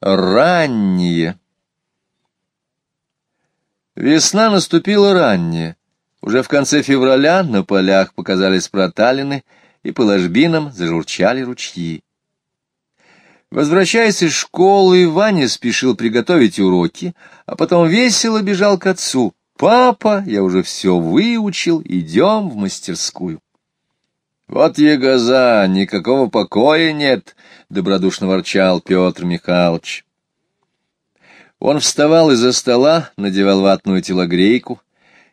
Раннее. Весна наступила ранняя. Уже в конце февраля на полях показались проталины, и по ложбинам зажурчали ручьи. Возвращаясь из школы, Ваня спешил приготовить уроки, а потом весело бежал к отцу. «Папа, я уже все выучил, идем в мастерскую». «Вот ягоза, никакого покоя нет», — добродушно ворчал Петр Михайлович. Он вставал из-за стола, надевал ватную телогрейку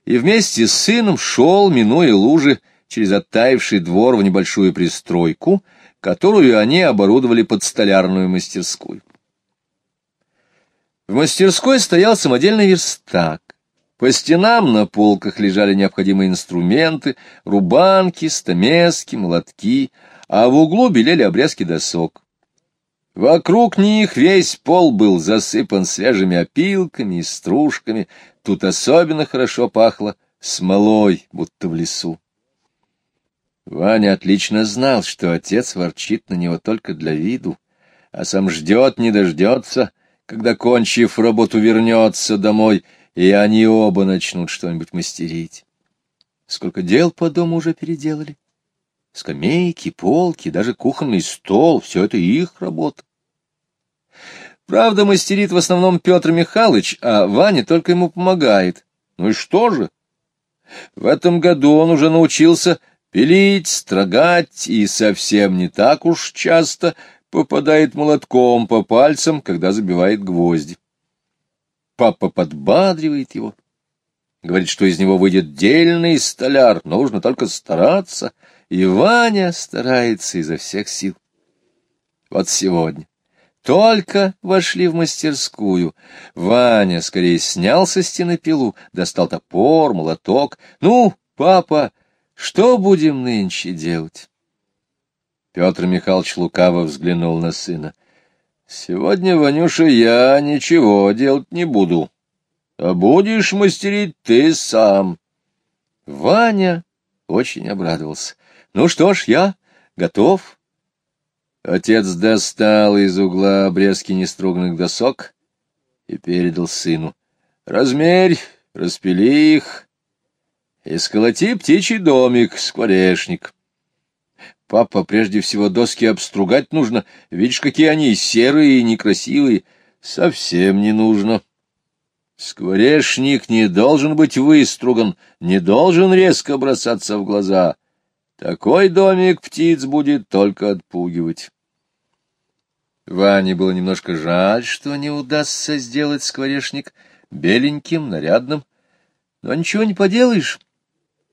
и вместе с сыном шел, минуя лужи, через оттаивший двор в небольшую пристройку, которую они оборудовали под столярную мастерскую. В мастерской стоял самодельный верстак. По стенам на полках лежали необходимые инструменты, рубанки, стамески, молотки, а в углу белели обрезки досок. Вокруг них весь пол был засыпан свежими опилками и стружками, тут особенно хорошо пахло смолой, будто в лесу. Ваня отлично знал, что отец ворчит на него только для виду, а сам ждет, не дождется, когда, кончив работу, вернется домой, и они оба начнут что-нибудь мастерить. Сколько дел по дому уже переделали. Скамейки, полки, даже кухонный стол — все это их работа. Правда, мастерит в основном Петр Михайлович, а Ваня только ему помогает. Ну и что же? В этом году он уже научился пилить, строгать и совсем не так уж часто попадает молотком по пальцам, когда забивает гвозди. Папа подбадривает его, говорит, что из него выйдет дельный столяр, нужно только стараться, и Ваня старается изо всех сил. Вот сегодня. Только вошли в мастерскую. Ваня скорее снял со стены пилу, достал топор, молоток. «Ну, папа, что будем нынче делать?» Петр Михайлович лукаво взглянул на сына. Сегодня, Ванюша, я ничего делать не буду, а будешь мастерить ты сам. Ваня очень обрадовался. Ну что ж, я готов. Отец достал из угла обрезки неструганных досок и передал сыну. Размерь, распили их и сколоти птичий домик, скворечник. Папа, прежде всего доски обстругать нужно. Видишь, какие они серые и некрасивые. Совсем не нужно. Скворечник не должен быть выструган, не должен резко бросаться в глаза. Такой домик птиц будет только отпугивать. Ване было немножко жаль, что не удастся сделать скворечник беленьким, нарядным. Но ничего не поделаешь.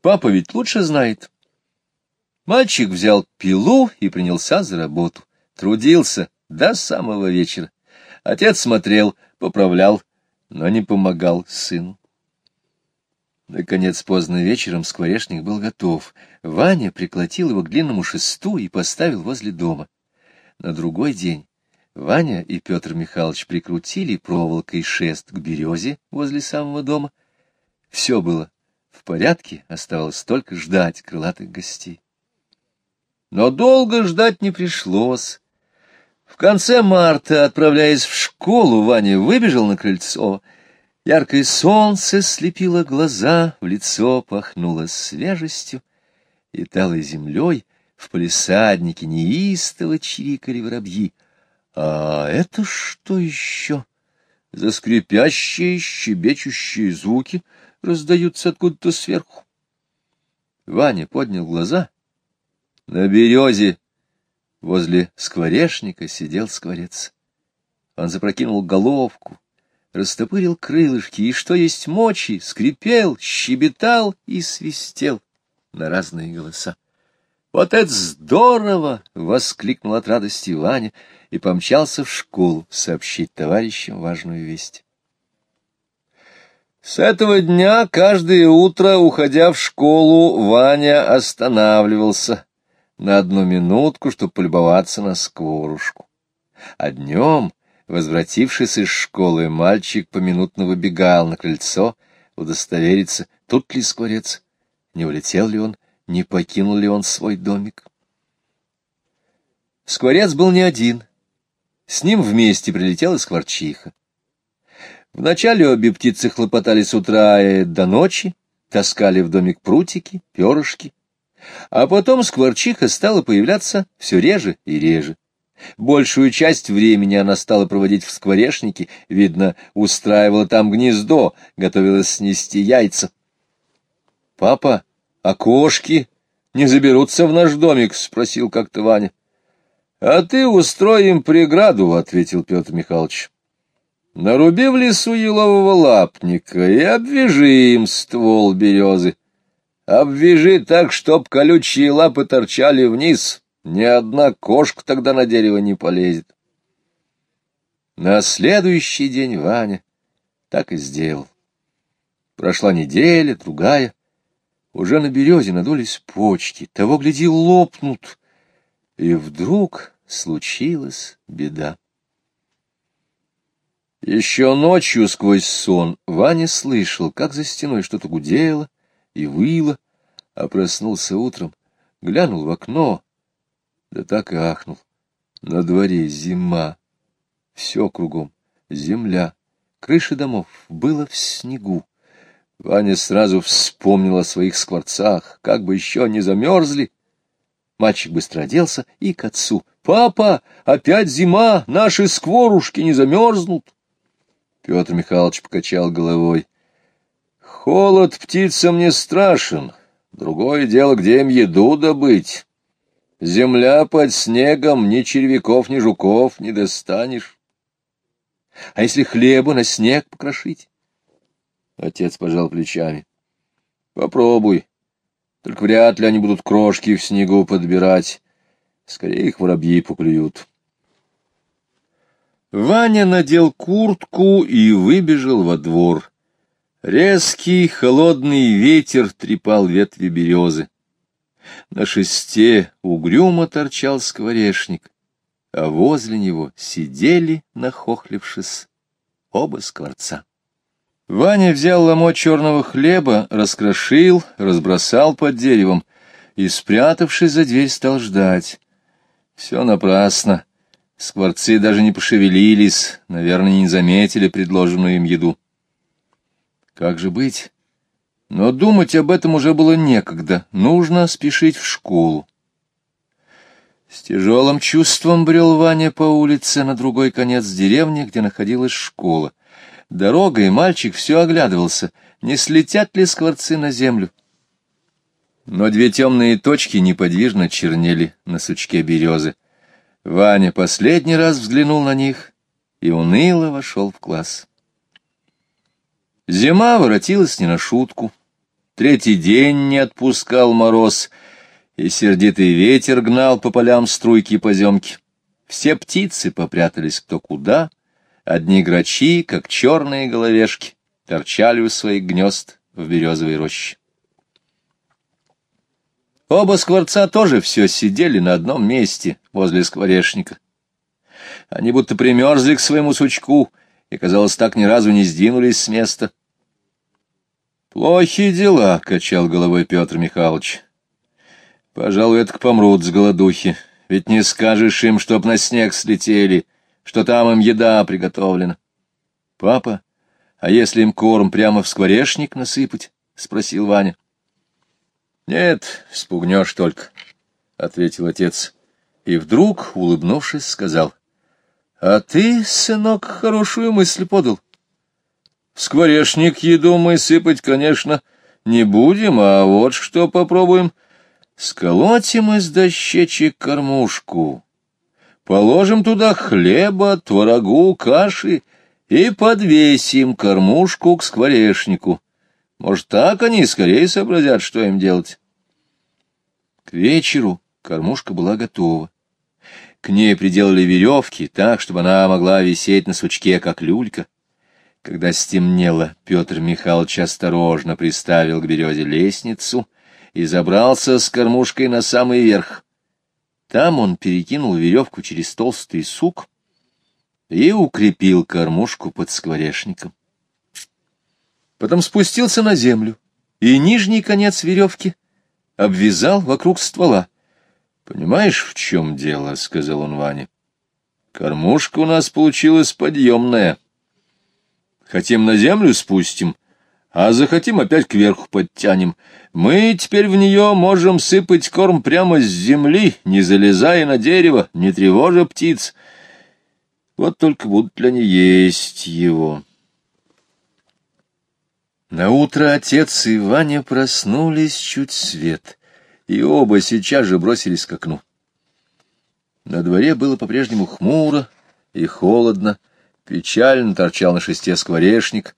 Папа ведь лучше знает. Мальчик взял пилу и принялся за работу. Трудился до самого вечера. Отец смотрел, поправлял, но не помогал сыну. Наконец, поздно вечером скворечник был готов. Ваня приколотил его к длинному шесту и поставил возле дома. На другой день Ваня и Петр Михайлович прикрутили проволокой шест к березе возле самого дома. Все было в порядке, оставалось только ждать крылатых гостей. Но долго ждать не пришлось. В конце марта, отправляясь в школу, Ваня выбежал на крыльцо. Яркое солнце слепило глаза, в лицо пахнуло свежестью, и талой землей в полисаднике неистово чирикали воробьи. А это что еще? Заскрипящие, щебечущие звуки раздаются откуда-то сверху. Ваня поднял глаза — на березе возле скворечника сидел скворец. Он запрокинул головку, растопырил крылышки и, что есть мочи, скрипел, щебетал и свистел на разные голоса. «Вот это здорово!» — воскликнул от радости Ваня и помчался в школу сообщить товарищам важную весть. С этого дня каждое утро, уходя в школу, Ваня останавливался на одну минутку, чтобы полюбоваться на скворушку. А днем, возвратившись из школы, мальчик поминутно выбегал на крыльцо, удостовериться, тут ли скворец, не улетел ли он, не покинул ли он свой домик. Скворец был не один. С ним вместе прилетела скворчиха. Вначале обе птицы хлопотали с утра и до ночи, таскали в домик прутики, перышки. А потом скворчиха стала появляться все реже и реже. Большую часть времени она стала проводить в скворечнике, видно, устраивала там гнездо, готовилась снести яйца. — Папа, а кошки не заберутся в наш домик? — спросил как-то Ваня. — А ты устроим преграду, — ответил Петр Михайлович. — Наруби в лесу елового лапника и обвяжи им ствол березы. Обвяжи так, чтоб колючие лапы торчали вниз. Ни одна кошка тогда на дерево не полезет. На следующий день Ваня так и сделал. Прошла неделя, другая. Уже на березе надулись почки, того, гляди, лопнут. И вдруг случилась беда. Еще ночью сквозь сон Ваня слышал, как за стеной что-то гудело и выло, а проснулся утром, глянул в окно, да так и ахнул. На дворе зима, все кругом, земля, крыши домов, было в снегу. Ваня сразу вспомнил о своих скворцах, как бы еще не замерзли. Мальчик быстро оделся и к отцу. «Папа, опять зима, наши скворушки не замерзнут!» Петр Михайлович покачал головой. «Холод птицам не страшен, другое дело, где им еду добыть. Земля под снегом, ни червяков, ни жуков не достанешь. А если хлеба на снег покрошить?» Отец пожал плечами. Попробуй. Только вряд ли они будут крошки в снегу подбирать. Скорее их воробьи поклюют. Ваня надел куртку и выбежал во двор. Резкий холодный ветер трепал ветви березы. На шесте угрюмо торчал скворечник, а возле него сидели, нахохлившись, оба скворца. Ваня взял ломоть черного хлеба, раскрошил, разбросал под деревом и, спрятавшись за дверь, стал ждать. Все напрасно. Скворцы даже не пошевелились, наверное, не заметили предложенную им еду. Как же быть? Но думать об этом уже было некогда. Нужно спешить в школу. С тяжелым чувством брел Ваня по улице на другой конец деревни, где находилась школа. Дорогой мальчик все оглядывался, не слетят ли скворцы на землю. Но две темные точки неподвижно чернели на сучке березы. Ваня последний раз взглянул на них и уныло вошел в класс. Зима воротилась не на шутку. Третий день не отпускал мороз, и сердитый ветер гнал по полям струйки поземки. Все птицы попрятались кто куда, Одни грачи, как черные головешки, торчали у своих гнезд в березовой роще. Оба скворца тоже все сидели на одном месте возле скворечника. Они будто примерзли к своему сучку и, казалось, так ни разу не сдвинулись с места. «Плохие дела», — качал головой Петр Михайлович. «Пожалуй, это помрут с голодухи, ведь не скажешь им, чтоб на снег слетели» что там им еда приготовлена. — Папа, а если им корм прямо в скворечник насыпать? — спросил Ваня. — Нет, спугнешь только, — ответил отец. И вдруг, улыбнувшись, сказал. — А ты, сынок, хорошую мысль подал. В скворечник еду мы сыпать, конечно, не будем, а вот что попробуем. Сколотим из дощечек кормушку Положим туда хлеба, творогу, каши и подвесим кормушку к скворечнику. Может, так они скорее сообразят, что им делать. К вечеру кормушка была готова. К ней приделали веревки так, чтобы она могла висеть на сучке, как люлька. Когда стемнело, Петр Михайлович осторожно приставил к березе лестницу и забрался с кормушкой на самый верх. Там он перекинул веревку через толстый сук и укрепил кормушку под скворечником. Потом спустился на землю и нижний конец веревки обвязал вокруг ствола. — Понимаешь, в чем дело? — сказал он Ване. Кормушка у нас получилась подъемная. Хотим на землю спустим, а захотим опять кверху подтянем. Мы теперь в нее можем сыпать корм прямо с земли, не залезая на дерево, не тревожа птиц. Вот только будут ли они есть его. На утро отец и Ваня проснулись чуть свет, и оба сейчас же бросились к окну. На дворе было по-прежнему хмуро и холодно, печально торчал на шесте скворечник,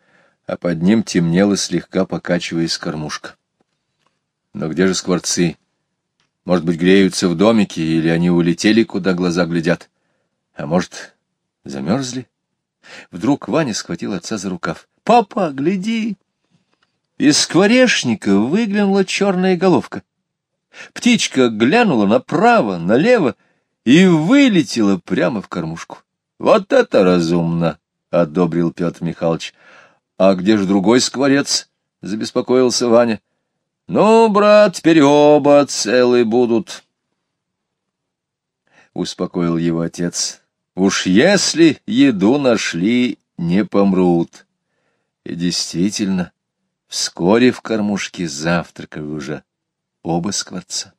а под ним темнела слегка покачиваясь кормушка. Но где же скворцы? Может быть, греются в домике, или они улетели, куда глаза глядят? А может, замерзли? Вдруг Ваня схватил отца за рукав. — Папа, гляди! Из скворечника выглянула черная головка. Птичка глянула направо, налево и вылетела прямо в кормушку. — Вот это разумно! — одобрил Петр Михайлович. — А где же другой скворец? — забеспокоился Ваня. — Ну, брат, теперь оба целы будут. Успокоил его отец. — Уж если еду нашли, не помрут. И действительно, вскоре в кормушке завтракали уже оба скворца.